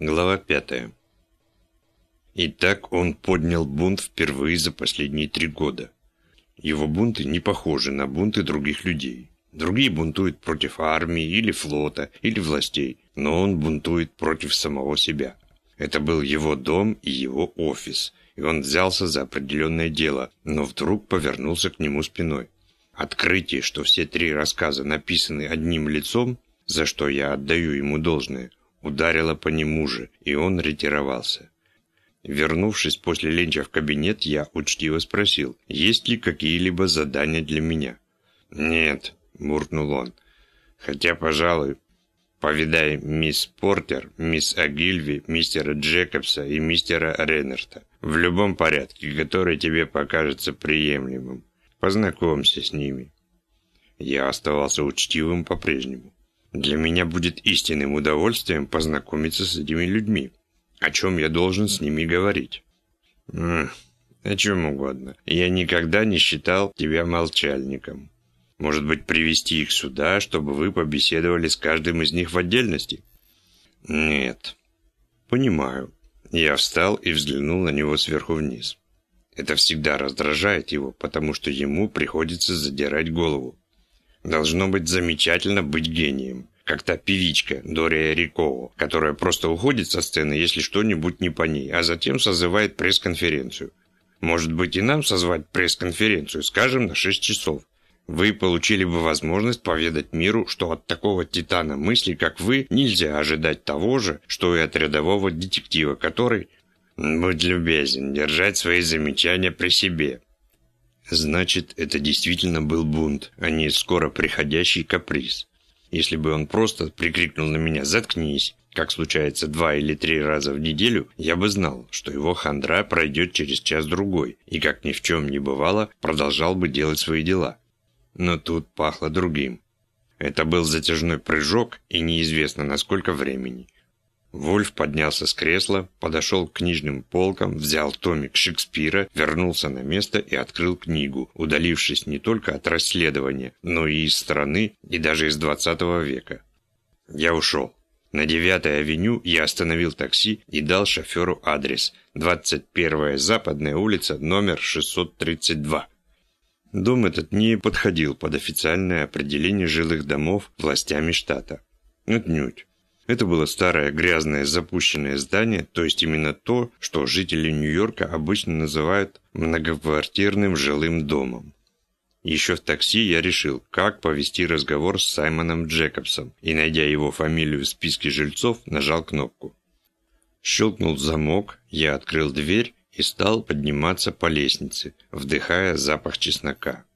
Глава пятая. Итак, он поднял бунт впервые за последние три года. Его бунты не похожи на бунты других людей. Другие бунтуют против армии или флота, или властей, но он бунтует против самого себя. Это был его дом и его офис, и он взялся за определенное дело, но вдруг повернулся к нему спиной. Открытие, что все три рассказа написаны одним лицом, за что я отдаю ему должное, ударило по нему же, и он ретировался. Вернувшись после ленча в кабинет, я учтиво спросил, есть ли какие-либо задания для меня. «Нет», – буркнул он. «Хотя, пожалуй, повидай мисс Портер, мисс Агильви, мистера Джекобса и мистера Реннерта. В любом порядке, который тебе покажется приемлемым. Познакомься с ними». Я оставался учтивым по-прежнему. Для меня будет истинным удовольствием познакомиться с этими людьми. О чем я должен с ними говорить? М о чем угодно. Я никогда не считал тебя молчальником. Может быть, привести их сюда, чтобы вы побеседовали с каждым из них в отдельности? Нет. Понимаю. Я встал и взглянул на него сверху вниз. Это всегда раздражает его, потому что ему приходится задирать голову. Должно быть замечательно быть гением. Как та певичка Дория Рикова, которая просто уходит со сцены, если что-нибудь не по ней, а затем созывает пресс-конференцию. Может быть и нам созвать пресс-конференцию, скажем, на 6 часов. Вы получили бы возможность поведать миру, что от такого титана мысли, как вы, нельзя ожидать того же, что и от рядового детектива, который... Будь любезен, держать свои замечания при себе. Значит, это действительно был бунт, а не скоро приходящий каприз. Если бы он просто прикрикнул на меня «заткнись», как случается два или три раза в неделю, я бы знал, что его хандра пройдет через час-другой, и, как ни в чем не бывало, продолжал бы делать свои дела. Но тут пахло другим. Это был затяжной прыжок, и неизвестно на сколько времени. Вольф поднялся с кресла, подошел к книжным полкам, взял томик Шекспира, вернулся на место и открыл книгу, удалившись не только от расследования, но и из страны, и даже из 20 века. Я ушел. На 9-й авеню я остановил такси и дал шоферу адрес. 21-я Западная улица, номер 632. Дом этот не подходил под официальное определение жилых домов властями штата. Отнюдь. Это было старое, грязное, запущенное здание, то есть именно то, что жители Нью-Йорка обычно называют многоквартирным жилым домом. Еще в такси я решил, как повести разговор с Саймоном Джекобсом, и, найдя его фамилию в списке жильцов, нажал кнопку. Щелкнул замок, я открыл дверь и стал подниматься по лестнице, вдыхая запах чеснока.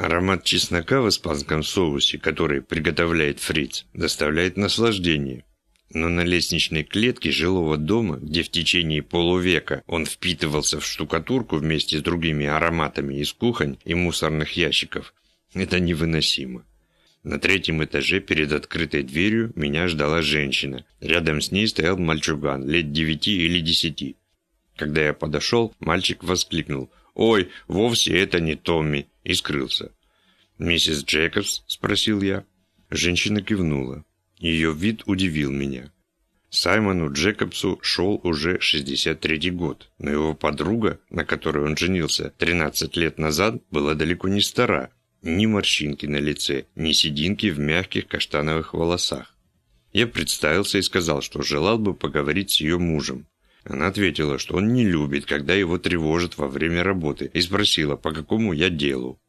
Аромат чеснока в испанском соусе, который приготовляет фриц, доставляет наслаждение. Но на лестничной клетке жилого дома, где в течение полувека он впитывался в штукатурку вместе с другими ароматами из кухонь и мусорных ящиков, это невыносимо. На третьем этаже перед открытой дверью меня ждала женщина. Рядом с ней стоял мальчуган, лет девяти или десяти. Когда я подошел, мальчик воскликнул «Ой, вовсе это не Томми!» и скрылся. «Миссис Джекобс?» – спросил я. Женщина кивнула. Ее вид удивил меня. Саймону Джекобсу шел уже 63-й год, но его подруга, на которой он женился 13 лет назад, была далеко не стара. Ни морщинки на лице, ни сединки в мягких каштановых волосах. Я представился и сказал, что желал бы поговорить с ее мужем. Она ответила, что он не любит, когда его тревожат во время работы, и спросила, по какому я делу.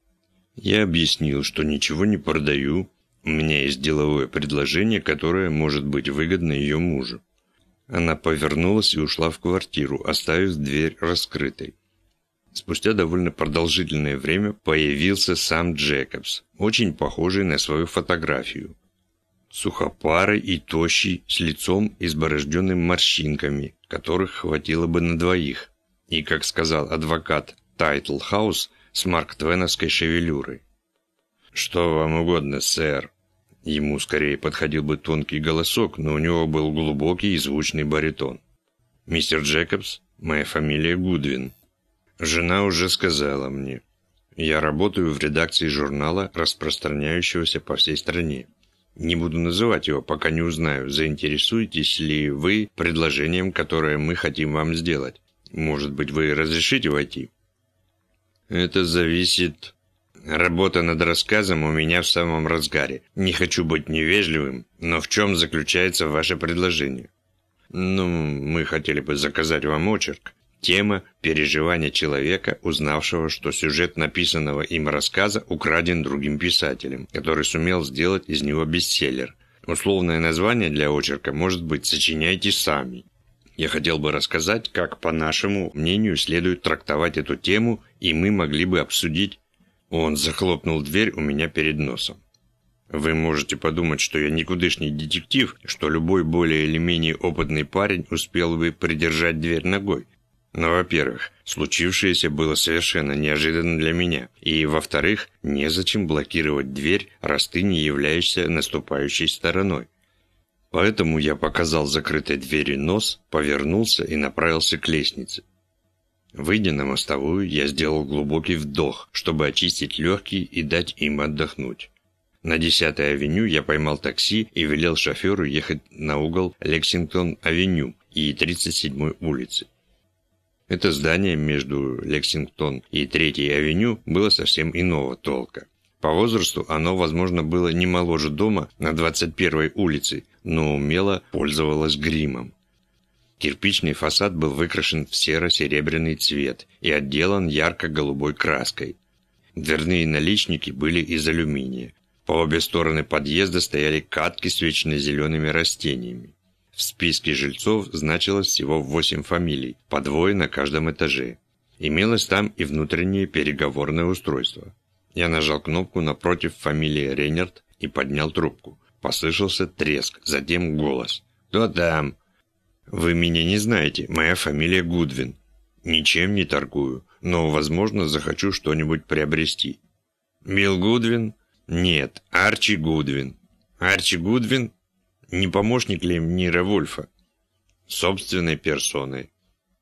Я объяснил, что ничего не продаю, у меня есть деловое предложение, которое может быть выгодно ее мужу. Она повернулась и ушла в квартиру, оставив дверь раскрытой. Спустя довольно продолжительное время появился сам Джекобс, очень похожий на свою фотографию. Сухопарый и тощий, с лицом изборожденным морщинками, которых хватило бы на двоих. И, как сказал адвокат Тайтлхаус, с марк-твеновской шевелюрой. «Что вам угодно, сэр?» Ему скорее подходил бы тонкий голосок, но у него был глубокий и звучный баритон. «Мистер Джекобс, моя фамилия Гудвин. Жена уже сказала мне. Я работаю в редакции журнала, распространяющегося по всей стране. Не буду называть его, пока не узнаю, заинтересуетесь ли вы предложением, которое мы хотим вам сделать. Может быть, вы разрешите войти? Это зависит... Работа над рассказом у меня в самом разгаре. Не хочу быть невежливым, но в чем заключается ваше предложение? Ну, мы хотели бы заказать вам очерк. Тема – переживания человека, узнавшего, что сюжет написанного им рассказа украден другим писателем, который сумел сделать из него бестселлер. Условное название для очерка может быть «Сочиняйте сами». Я хотел бы рассказать, как, по нашему мнению, следует трактовать эту тему, и мы могли бы обсудить... Он захлопнул дверь у меня перед носом. Вы можете подумать, что я никудышний детектив, что любой более или менее опытный парень успел бы придержать дверь ногой. Но, во-первых, случившееся было совершенно неожиданно для меня, и, во-вторых, незачем блокировать дверь, раз ты не являешься наступающей стороной. Поэтому я показал закрытой двери нос, повернулся и направился к лестнице. Выйдя на мостовую, я сделал глубокий вдох, чтобы очистить легкие и дать им отдохнуть. На 10-й авеню я поймал такси и велел шоферу ехать на угол Лексингтон-авеню и 37-й улицы. Это здание между Лексингтон и Третьей авеню было совсем иного толка. По возрасту оно, возможно, было не моложе дома на 21-й улице, но умело пользовалось гримом. Кирпичный фасад был выкрашен в серо-серебряный цвет и отделан ярко-голубой краской. Дверные наличники были из алюминия. По обе стороны подъезда стояли катки с вечно зелеными растениями. В списке жильцов значилось всего восемь фамилий, по двое на каждом этаже. Имелось там и внутреннее переговорное устройство. Я нажал кнопку напротив фамилии Рейнерт и поднял трубку. Послышался треск, затем голос. «Кто там?» «Вы меня не знаете, моя фамилия Гудвин. Ничем не торгую, но, возможно, захочу что-нибудь приобрести». «Билл Гудвин?» «Нет, Арчи Гудвин». «Арчи Гудвин? Не помощник ли Нира Вульфа? Собственной персоной.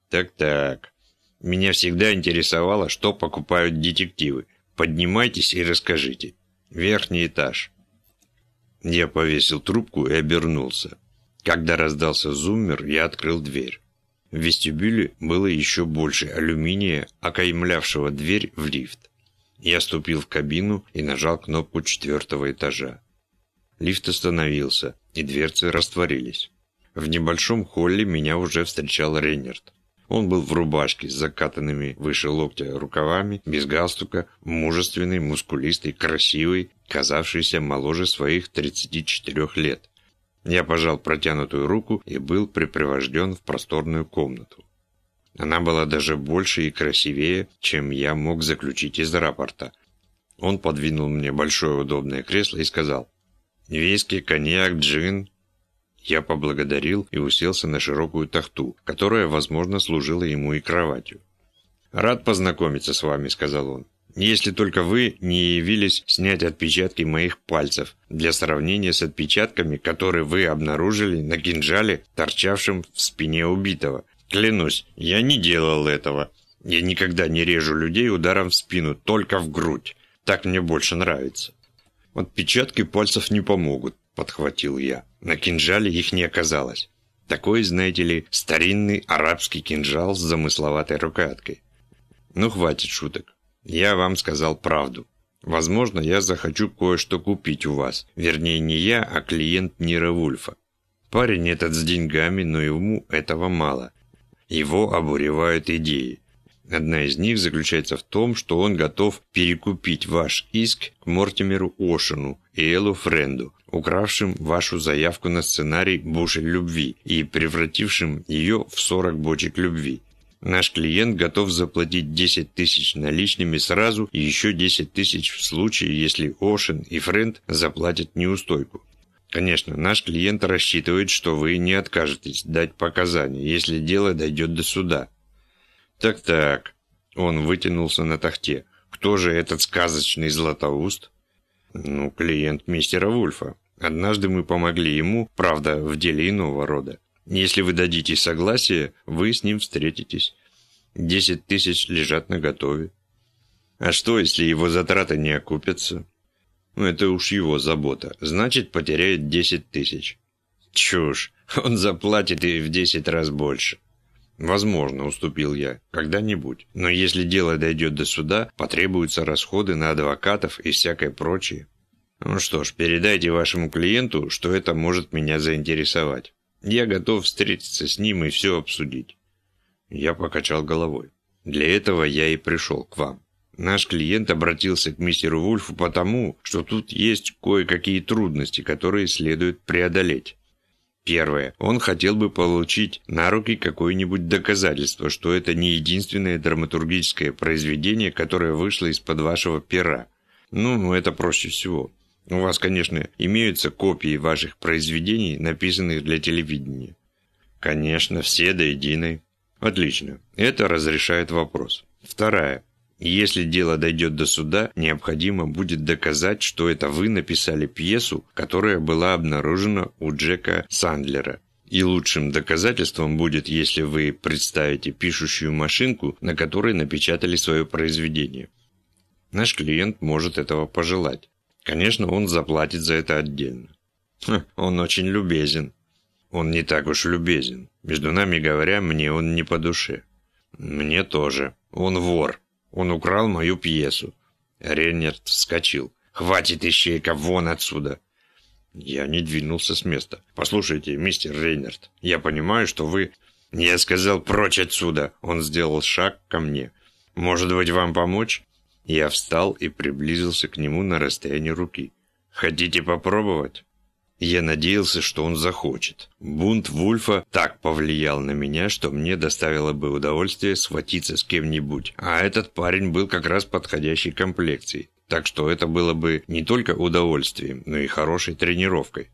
Так-так. Меня всегда интересовало, что покупают детективы. Поднимайтесь и расскажите. Верхний этаж. Я повесил трубку и обернулся. Когда раздался зуммер, я открыл дверь. В вестибюле было еще больше алюминия, окаймлявшего дверь в лифт. Я ступил в кабину и нажал кнопку четвертого этажа. Лифт остановился и дверцы растворились. В небольшом холле меня уже встречал Рейнерт. Он был в рубашке с закатанными выше локтя рукавами, без галстука, мужественный, мускулистый, красивый, казавшийся моложе своих 34 лет. Я пожал протянутую руку и был припровожден в просторную комнату. Она была даже больше и красивее, чем я мог заключить из рапорта. Он подвинул мне большое удобное кресло и сказал Виски, коньяк, джин. Я поблагодарил и уселся на широкую тахту, которая, возможно, служила ему и кроватью. «Рад познакомиться с вами», — сказал он. «Если только вы не явились снять отпечатки моих пальцев для сравнения с отпечатками, которые вы обнаружили на кинжале, торчавшем в спине убитого. Клянусь, я не делал этого. Я никогда не режу людей ударом в спину, только в грудь. Так мне больше нравится». «Отпечатки пальцев не помогут», — подхватил я. На кинжале их не оказалось. Такой, знаете ли, старинный арабский кинжал с замысловатой рукояткой. Ну, хватит шуток. Я вам сказал правду. Возможно, я захочу кое-что купить у вас. Вернее, не я, а клиент Нира Вульфа. Парень этот с деньгами, но ему этого мало. Его обуревают идеи. Одна из них заключается в том, что он готов перекупить ваш иск к Мортимеру Ошену и Эллу Френду, укравшим вашу заявку на сценарий «Бушель любви» и превратившим ее в 40 бочек любви. Наш клиент готов заплатить 10 тысяч наличными сразу и еще 10 тысяч в случае, если Ошен и Френд заплатят неустойку. Конечно, наш клиент рассчитывает, что вы не откажетесь дать показания, если дело дойдет до суда. Так-так. Он вытянулся на тахте. Кто же этот сказочный Златоуст? Ну, клиент мистера Вульфа. Однажды мы помогли ему, правда, в деле иного рода. Если вы дадите согласие, вы с ним встретитесь. Десять тысяч лежат на готове. А что, если его затраты не окупятся? Ну, это уж его забота. Значит, потеряет 10 тысяч. Чушь. Он заплатит и в 10 раз больше. Возможно, уступил я. Когда-нибудь. Но если дело дойдет до суда, потребуются расходы на адвокатов и всякое прочее. Ну что ж, передайте вашему клиенту, что это может меня заинтересовать. Я готов встретиться с ним и все обсудить. Я покачал головой. Для этого я и пришел к вам. Наш клиент обратился к мистеру Вульфу потому, что тут есть кое-какие трудности, которые следует преодолеть. Первое. Он хотел бы получить на руки какое-нибудь доказательство, что это не единственное драматургическое произведение, которое вышло из-под вашего пера. Ну, это проще всего. У вас, конечно, имеются копии ваших произведений, написанных для телевидения. Конечно, все до единой. Отлично. Это разрешает вопрос. Вторая. Если дело дойдет до суда, необходимо будет доказать, что это вы написали пьесу, которая была обнаружена у Джека Сандлера. И лучшим доказательством будет, если вы представите пишущую машинку, на которой напечатали свое произведение. Наш клиент может этого пожелать. Конечно, он заплатит за это отдельно. Ха, он очень любезен. Он не так уж любезен. Между нами говоря, мне он не по душе. Мне тоже. Он вор. Он украл мою пьесу. Реннерт вскочил. «Хватит ищейка, вон отсюда!» Я не двинулся с места. «Послушайте, мистер Рейнерт, я понимаю, что вы...» «Я сказал, прочь отсюда!» Он сделал шаг ко мне. «Может быть, вам помочь?» Я встал и приблизился к нему на расстоянии руки. «Хотите попробовать?» Я надеялся, что он захочет. Бунт Вульфа так повлиял на меня, что мне доставило бы удовольствие схватиться с кем-нибудь. А этот парень был как раз подходящей комплекцией. Так что это было бы не только удовольствием, но и хорошей тренировкой.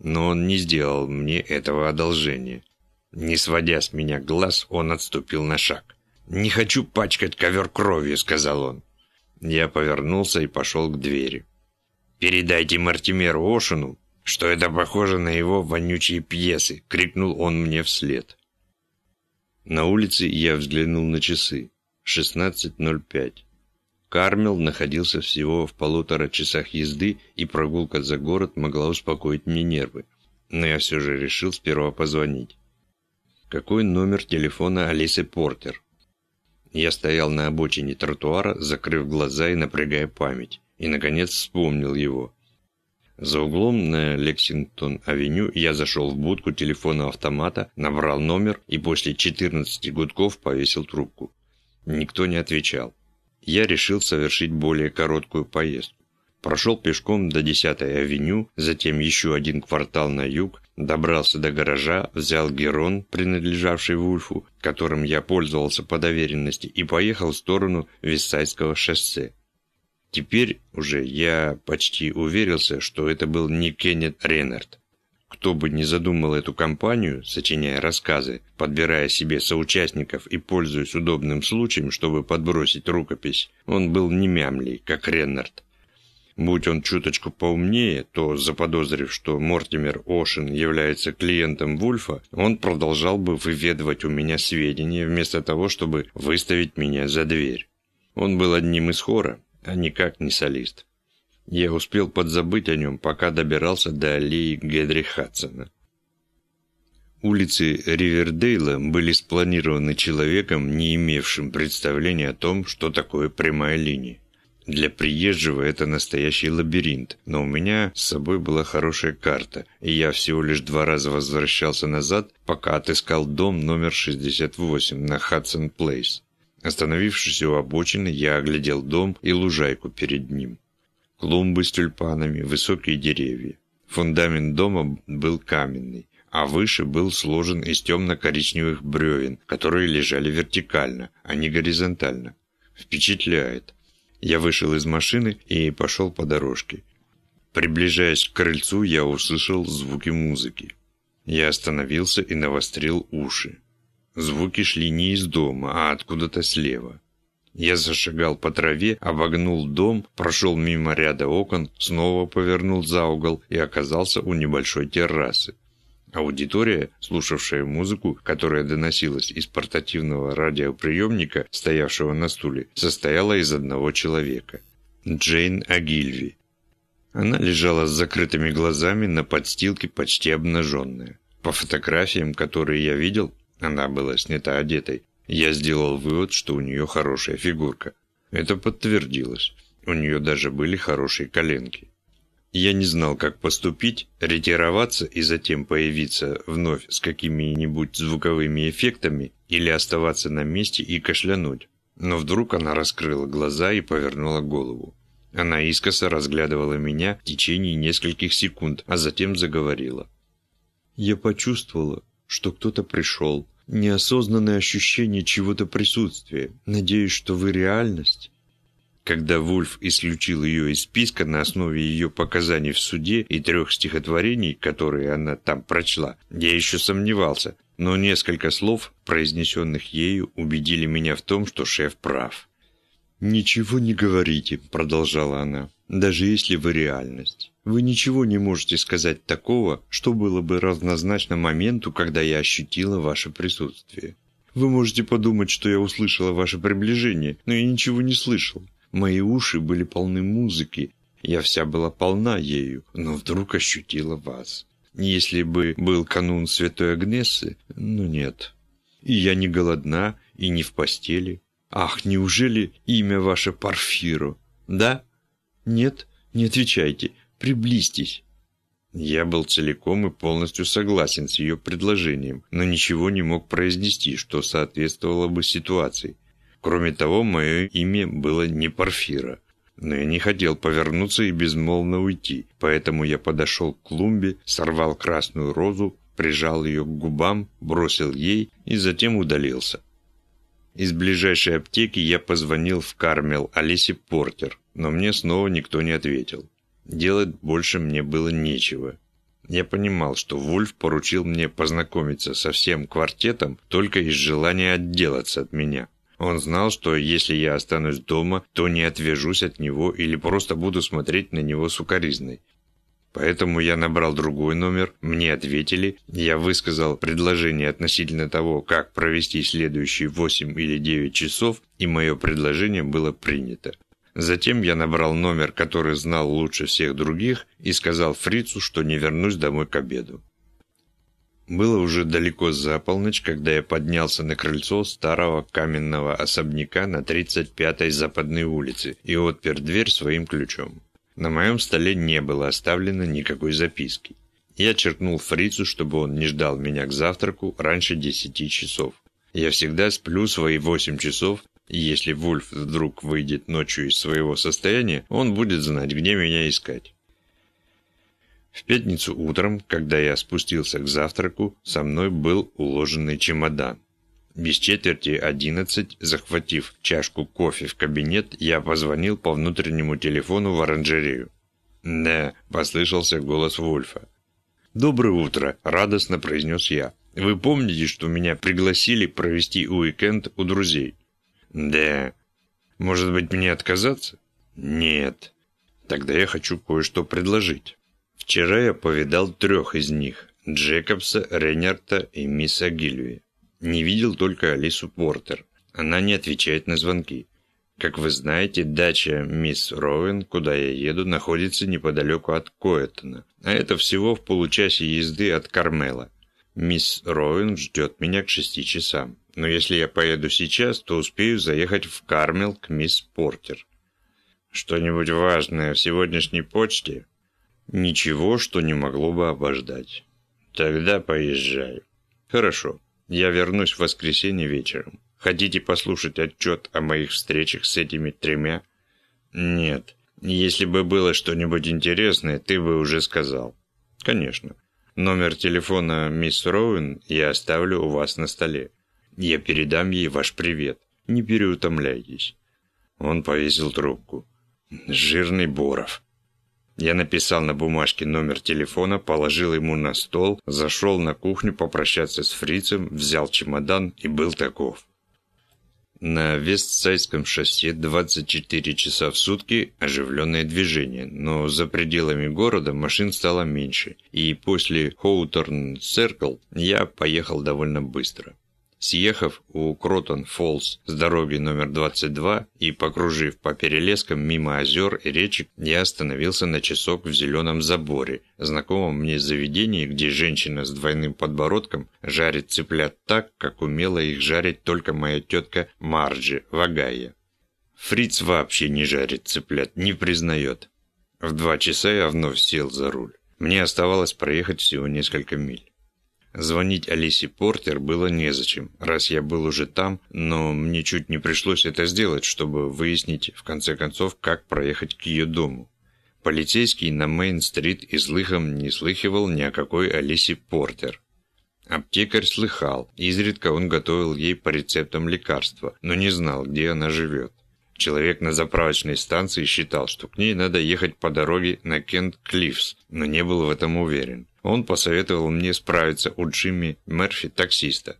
Но он не сделал мне этого одолжения. Не сводя с меня глаз, он отступил на шаг. «Не хочу пачкать ковер кровью», — сказал он. Я повернулся и пошел к двери. «Передайте Мартимеру Ошину, что это похоже на его вонючие пьесы!» — крикнул он мне вслед. На улице я взглянул на часы. 16.05. Кармел находился всего в полутора часах езды, и прогулка за город могла успокоить мне нервы. Но я все же решил сперва позвонить. Какой номер телефона Алисы Портер? Я стоял на обочине тротуара, закрыв глаза и напрягая память, и, наконец, вспомнил его. За углом на Лексингтон-авеню я зашел в будку телефонного автомата, набрал номер и после 14 гудков повесил трубку. Никто не отвечал. Я решил совершить более короткую поездку. Прошел пешком до 10-й авеню, затем еще один квартал на юг, добрался до гаража, взял Герон, принадлежавший Вульфу, которым я пользовался по доверенности, и поехал в сторону Виссайского шоссе. Теперь уже я почти уверился, что это был не Кеннет Реннард. Кто бы ни задумал эту кампанию, сочиняя рассказы, подбирая себе соучастников и пользуясь удобным случаем, чтобы подбросить рукопись, он был не мямлей, как Реннард. Будь он чуточку поумнее, то, заподозрив, что Мортимер Ошин является клиентом Вульфа, он продолжал бы выведывать у меня сведения, вместо того, чтобы выставить меня за дверь. Он был одним из хора, а никак не солист. Я успел подзабыть о нем, пока добирался до аллеи Гедри Хадсона. Улицы Ривердейла были спланированы человеком, не имевшим представления о том, что такое прямая линия. Для приезжего это настоящий лабиринт, но у меня с собой была хорошая карта, и я всего лишь два раза возвращался назад, пока отыскал дом номер 68 на Хадсон Плейс. Остановившись у обочины, я оглядел дом и лужайку перед ним. Клумбы с тюльпанами, высокие деревья. Фундамент дома был каменный, а выше был сложен из темно-коричневых бревен, которые лежали вертикально, а не горизонтально. Впечатляет. Я вышел из машины и пошел по дорожке. Приближаясь к крыльцу, я услышал звуки музыки. Я остановился и навострил уши. Звуки шли не из дома, а откуда-то слева. Я зашагал по траве, обогнул дом, прошел мимо ряда окон, снова повернул за угол и оказался у небольшой террасы. Аудитория, слушавшая музыку, которая доносилась из портативного радиоприемника, стоявшего на стуле, состояла из одного человека – Джейн Агильви. Она лежала с закрытыми глазами на подстилке почти обнаженная. По фотографиям, которые я видел, она была снята одетой, я сделал вывод, что у нее хорошая фигурка. Это подтвердилось. У нее даже были хорошие коленки. Я не знал, как поступить, ретироваться и затем появиться вновь с какими-нибудь звуковыми эффектами или оставаться на месте и кашлянуть. Но вдруг она раскрыла глаза и повернула голову. Она искоса разглядывала меня в течение нескольких секунд, а затем заговорила. «Я почувствовала, что кто-то пришел. Неосознанное ощущение чего-то присутствия. Надеюсь, что вы реальность?» Когда Вульф исключил ее из списка на основе ее показаний в суде и трех стихотворений, которые она там прочла, я еще сомневался, но несколько слов, произнесенных ею, убедили меня в том, что шеф прав. «Ничего не говорите», — продолжала она, — «даже если вы реальность. Вы ничего не можете сказать такого, что было бы равнозначно моменту, когда я ощутила ваше присутствие. Вы можете подумать, что я услышала ваше приближение, но я ничего не слышал. Мои уши были полны музыки, я вся была полна ею, но вдруг ощутила вас. Если бы был канун Святой Агнессы, ну нет. И я не голодна, и не в постели. Ах, неужели имя ваше Парфиро? Да? Нет? Не отвечайте. Приблизьтесь. Я был целиком и полностью согласен с ее предложением, но ничего не мог произнести, что соответствовало бы ситуации. Кроме того, мое имя было не Порфира. Но я не хотел повернуться и безмолвно уйти, поэтому я подошел к клумбе, сорвал красную розу, прижал ее к губам, бросил ей и затем удалился. Из ближайшей аптеки я позвонил в Кармел Алисе Портер, но мне снова никто не ответил. Делать больше мне было нечего. Я понимал, что Вульф поручил мне познакомиться со всем квартетом только из желания отделаться от меня. Он знал, что если я останусь дома, то не отвяжусь от него или просто буду смотреть на него сукоризной. Поэтому я набрал другой номер, мне ответили, я высказал предложение относительно того, как провести следующие 8 или 9 часов, и мое предложение было принято. Затем я набрал номер, который знал лучше всех других, и сказал Фрицу, что не вернусь домой к обеду. Было уже далеко за полночь, когда я поднялся на крыльцо старого каменного особняка на 35-й западной улице и отпер дверь своим ключом. На моем столе не было оставлено никакой записки. Я черкнул фрицу, чтобы он не ждал меня к завтраку раньше 10 часов. Я всегда сплю свои 8 часов, и если Вульф вдруг выйдет ночью из своего состояния, он будет знать, где меня искать. В пятницу утром, когда я спустился к завтраку, со мной был уложенный чемодан. Без четверти одиннадцать, захватив чашку кофе в кабинет, я позвонил по внутреннему телефону в оранжерею. «Да», — послышался голос Вольфа. «Доброе утро», — радостно произнес я. «Вы помните, что меня пригласили провести уикенд у друзей?» «Да». «Может быть, мне отказаться?» «Нет». «Тогда я хочу кое-что предложить». Вчера я повидал трех из них – Джекобса, Рейнарта и мисс Агильви. Не видел только Алису Портер. Она не отвечает на звонки. Как вы знаете, дача мисс Роуэн, куда я еду, находится неподалеку от Коэтона, а это всего в получасе езды от Кармела. Мисс Роуэн ждет меня к шести часам, но если я поеду сейчас, то успею заехать в Кармел к мисс Портер. Что-нибудь важное в сегодняшней почте? Ничего, что не могло бы обождать. Тогда поезжаю. Хорошо. Я вернусь в воскресенье вечером. Хотите послушать отчет о моих встречах с этими тремя? Нет. Если бы было что-нибудь интересное, ты бы уже сказал. Конечно. Номер телефона мисс Роуэн я оставлю у вас на столе. Я передам ей ваш привет. Не переутомляйтесь. Он повесил трубку. Жирный Боров. Я написал на бумажке номер телефона, положил ему на стол, зашел на кухню попрощаться с фрицем, взял чемодан и был таков. На Вестсайдском шоссе 24 часа в сутки оживленное движение, но за пределами города машин стало меньше, и после Хоуторн-Серкл я поехал довольно быстро. Съехав у Кротон-Фоллс с дороги номер 22 и покружив по перелескам мимо озер и речек, я остановился на часок в зеленом заборе, знакомом мне заведении, где женщина с двойным подбородком жарит цыплят так, как умела их жарить только моя тетка Марджи Вагая. Фриц вообще не жарит цыплят, не признает. В два часа я вновь сел за руль. Мне оставалось проехать всего несколько миль. Звонить Алисе Портер было незачем, раз я был уже там, но мне чуть не пришлось это сделать, чтобы выяснить, в конце концов, как проехать к ее дому. Полицейский на Мейн-стрит и слыхом не слыхивал ни о какой Алисе Портер. Аптекарь слыхал, изредка он готовил ей по рецептам лекарства, но не знал, где она живет. Человек на заправочной станции считал, что к ней надо ехать по дороге на Кент-Клиффс, но не был в этом уверен. Он посоветовал мне справиться у Джимми Мерфи, таксиста.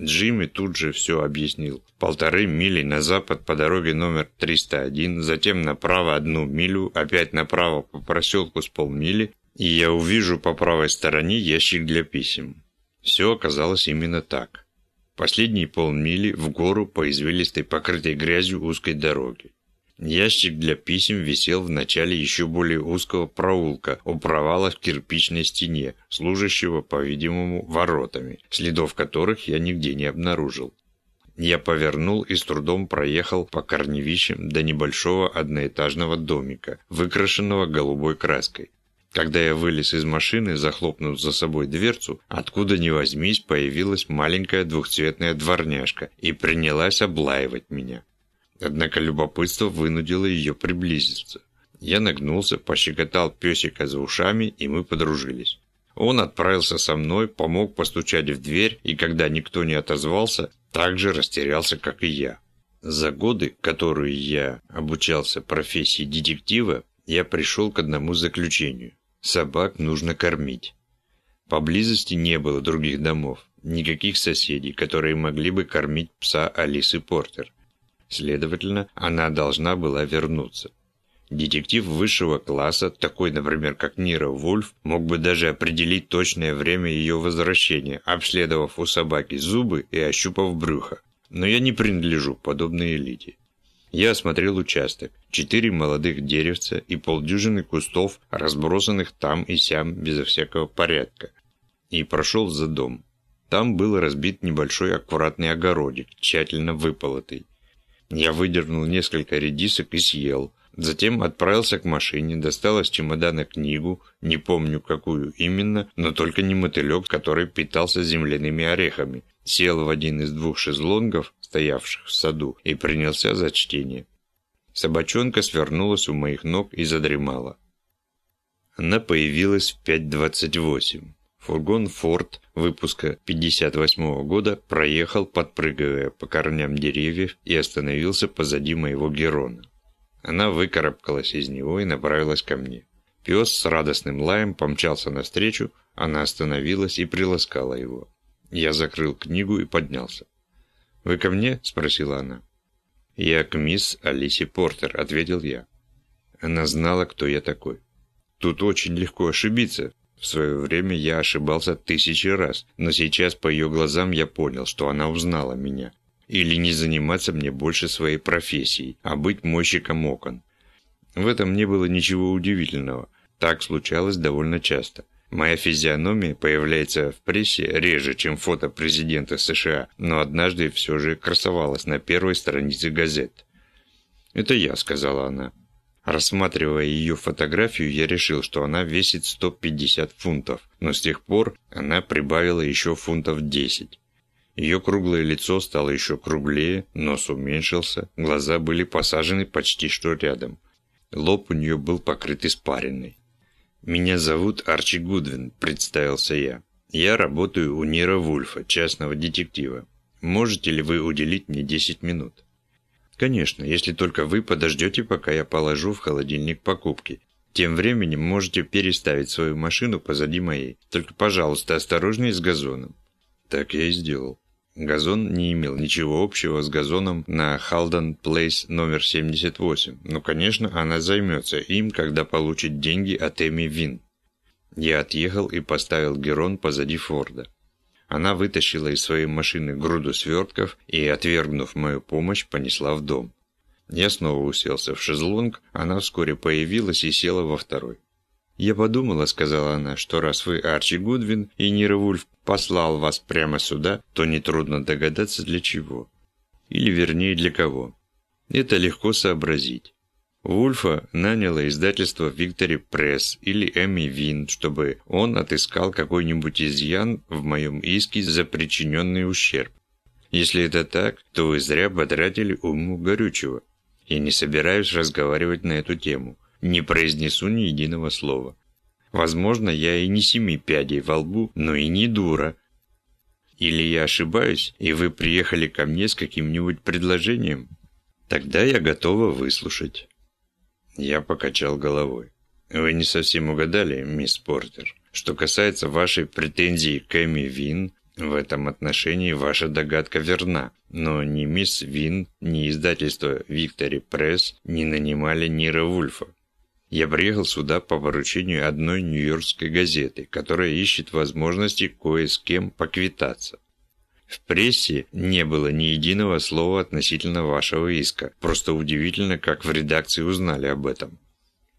Джимми тут же все объяснил. Полторы мили на запад по дороге номер 301, затем направо одну милю, опять направо по проселку с полмили, и я увижу по правой стороне ящик для писем. Все оказалось именно так. Последние полмили в гору по извилистой покрытой грязью узкой дороге. Ящик для писем висел в начале еще более узкого проулка у провала в кирпичной стене, служащего, по-видимому, воротами, следов которых я нигде не обнаружил. Я повернул и с трудом проехал по корневищам до небольшого одноэтажного домика, выкрашенного голубой краской. Когда я вылез из машины, захлопнув за собой дверцу, откуда ни возьмись появилась маленькая двухцветная дворняжка и принялась облаивать меня. Однако любопытство вынудило ее приблизиться. Я нагнулся, пощекотал песика за ушами, и мы подружились. Он отправился со мной, помог постучать в дверь, и когда никто не отозвался, так же растерялся, как и я. За годы, которые я обучался профессии детектива, я пришел к одному заключению. Собак нужно кормить. Поблизости не было других домов, никаких соседей, которые могли бы кормить пса Алисы Портер. Следовательно, она должна была вернуться. Детектив высшего класса, такой, например, как Нира Вульф, мог бы даже определить точное время ее возвращения, обследовав у собаки зубы и ощупав брюхо. Но я не принадлежу подобной элите. Я осмотрел участок. Четыре молодых деревца и полдюжины кустов, разбросанных там и сям безо всякого порядка. И прошел за дом. Там был разбит небольшой аккуратный огородик, тщательно выполотый. Я выдернул несколько редисок и съел. Затем отправился к машине, достал из чемодана книгу, не помню какую именно, но только не мотылек, который питался земляными орехами. Сел в один из двух шезлонгов, стоявших в саду, и принялся за чтение. Собачонка свернулась у моих ног и задремала. Она появилась в 5.28. Фургон «Форд» выпуска 58 года проехал, подпрыгивая по корням деревьев и остановился позади моего Герона. Она выкарабкалась из него и направилась ко мне. Пес с радостным лаем помчался навстречу, она остановилась и приласкала его. Я закрыл книгу и поднялся. «Вы ко мне?» – спросила она. «Я к мисс Алисе Портер», – ответил я. Она знала, кто я такой. Тут очень легко ошибиться, в свое время я ошибался тысячи раз, но сейчас по ее глазам я понял, что она узнала меня. Или не заниматься мне больше своей профессией, а быть мойщиком окон. В этом не было ничего удивительного. Так случалось довольно часто. Моя физиономия появляется в прессе реже, чем фото президента США, но однажды все же красовалась на первой странице газет. «Это я», — сказала она. Рассматривая ее фотографию, я решил, что она весит 150 фунтов, но с тех пор она прибавила еще фунтов 10. Ее круглое лицо стало еще круглее, нос уменьшился, глаза были посажены почти что рядом. Лоб у нее был покрыт испариной. «Меня зовут Арчи Гудвин», – представился я. «Я работаю у Нира Вульфа, частного детектива. Можете ли вы уделить мне 10 минут?» Конечно, если только вы подождете, пока я положу в холодильник покупки. Тем временем можете переставить свою машину позади моей. Только, пожалуйста, осторожнее с газоном. Так я и сделал. Газон не имел ничего общего с газоном на Халден Плейс номер 78, но, конечно, она займется им, когда получит деньги от Эми Вин. Я отъехал и поставил Герон позади Форда. Она вытащила из своей машины груду свертков и, отвергнув мою помощь, понесла в дом. Я снова уселся в шезлонг, она вскоре появилась и села во второй. «Я подумала», — сказала она, — «что раз вы Арчи Гудвин и Нира Вульф послал вас прямо сюда, то нетрудно догадаться для чего. Или вернее для кого. Это легко сообразить. Вульфа наняло издательство Виктори Пресс или Эми Вин, чтобы он отыскал какой-нибудь изъян в моем иске за причиненный ущерб. Если это так, то вы зря потратили уму горючего. Я не собираюсь разговаривать на эту тему. Не произнесу ни единого слова. Возможно, я и не семи пядей во лбу, но и не дура. Или я ошибаюсь, и вы приехали ко мне с каким-нибудь предложением? Тогда я готова выслушать. Я покачал головой. Вы не совсем угадали, мисс Портер. Что касается вашей претензии к Эми Вин, в этом отношении ваша догадка верна, но ни мисс Вин, ни издательство Виктори Пресс не нанимали Нира Вульфа. Я приехал сюда по поручению одной нью-йоркской газеты, которая ищет возможности кое с кем поквитаться. В прессе не было ни единого слова относительно вашего иска. Просто удивительно, как в редакции узнали об этом.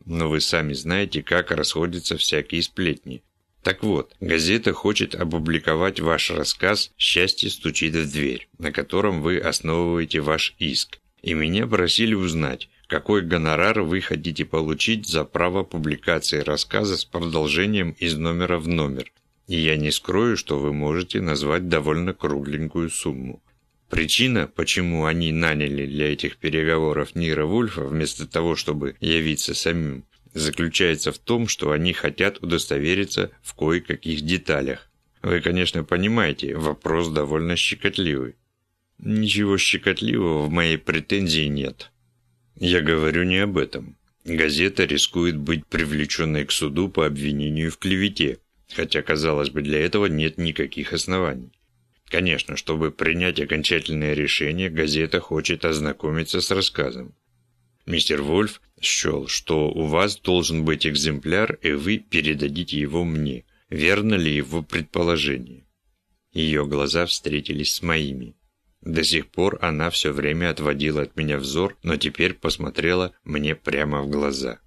Но вы сами знаете, как расходятся всякие сплетни. Так вот, газета хочет опубликовать ваш рассказ «Счастье стучит в дверь», на котором вы основываете ваш иск. И меня просили узнать, какой гонорар вы хотите получить за право публикации рассказа с продолжением из номера в номер, и я не скрою, что вы можете назвать довольно кругленькую сумму. Причина, почему они наняли для этих переговоров Нира Вульфа вместо того, чтобы явиться самим, заключается в том, что они хотят удостовериться в кое-каких деталях. Вы, конечно, понимаете, вопрос довольно щекотливый. Ничего щекотливого в моей претензии нет. Я говорю не об этом. Газета рискует быть привлеченной к суду по обвинению в клевете, хотя, казалось бы, для этого нет никаких оснований. Конечно, чтобы принять окончательное решение, газета хочет ознакомиться с рассказом. Мистер Вольф счел, что у вас должен быть экземпляр, и вы передадите его мне. Верно ли его предположение? Ее глаза встретились с моими. До сих пор она все время отводила от меня взор, но теперь посмотрела мне прямо в глаза.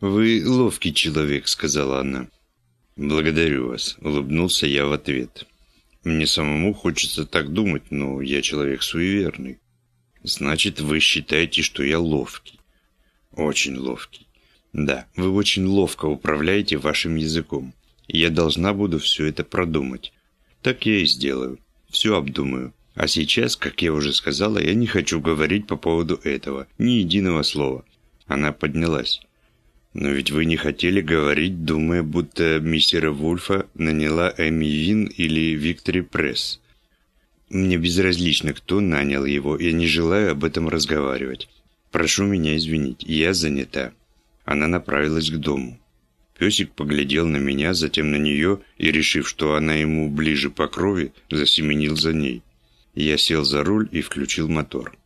«Вы ловкий человек», — сказала она. «Благодарю вас», – улыбнулся я в ответ. «Мне самому хочется так думать, но я человек суеверный». «Значит, вы считаете, что я ловкий?» «Очень ловкий». «Да, вы очень ловко управляете вашим языком. я должна буду все это продумать. Так я и сделаю. Все обдумаю. А сейчас, как я уже сказала, я не хочу говорить по поводу этого. Ни единого слова». Она поднялась. Но ведь вы не хотели говорить, думая, будто мистера Вульфа наняла Эми Вин или Виктори Пресс. Мне безразлично, кто нанял его, я не желаю об этом разговаривать. Прошу меня извинить, я занята. Она направилась к дому. Песик поглядел на меня, затем на нее и, решив, что она ему ближе по крови, засеменил за ней. Я сел за руль и включил мотор.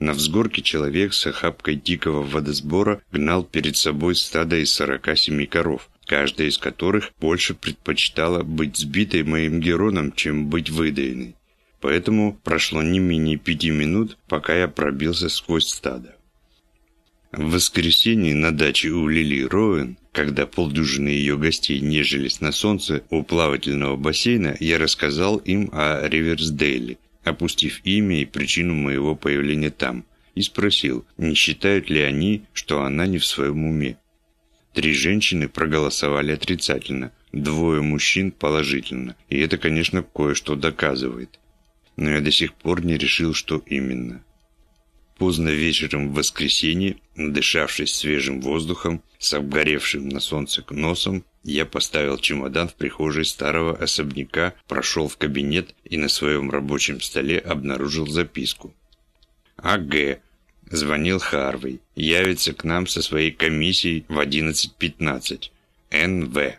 На взгорке человек с охапкой дикого водосбора гнал перед собой стадо из 47 коров, каждая из которых больше предпочитала быть сбитой моим героном, чем быть выдаенной. Поэтому прошло не менее пяти минут, пока я пробился сквозь стадо. В воскресенье на даче у Лили Роуэн, когда полдюжины ее гостей нежились на солнце у плавательного бассейна, я рассказал им о Риверсдейле, опустив имя и причину моего появления там, и спросил, не считают ли они, что она не в своем уме. Три женщины проголосовали отрицательно, двое мужчин положительно, и это, конечно, кое-что доказывает. Но я до сих пор не решил, что именно. Поздно вечером в воскресенье, дышавшись свежим воздухом, с обгоревшим на солнце носом, я поставил чемодан в прихожей старого особняка, прошел в кабинет и на своем рабочем столе обнаружил записку. «А.Г. Звонил Харвей. Явится к нам со своей комиссией в 11.15. Н.В.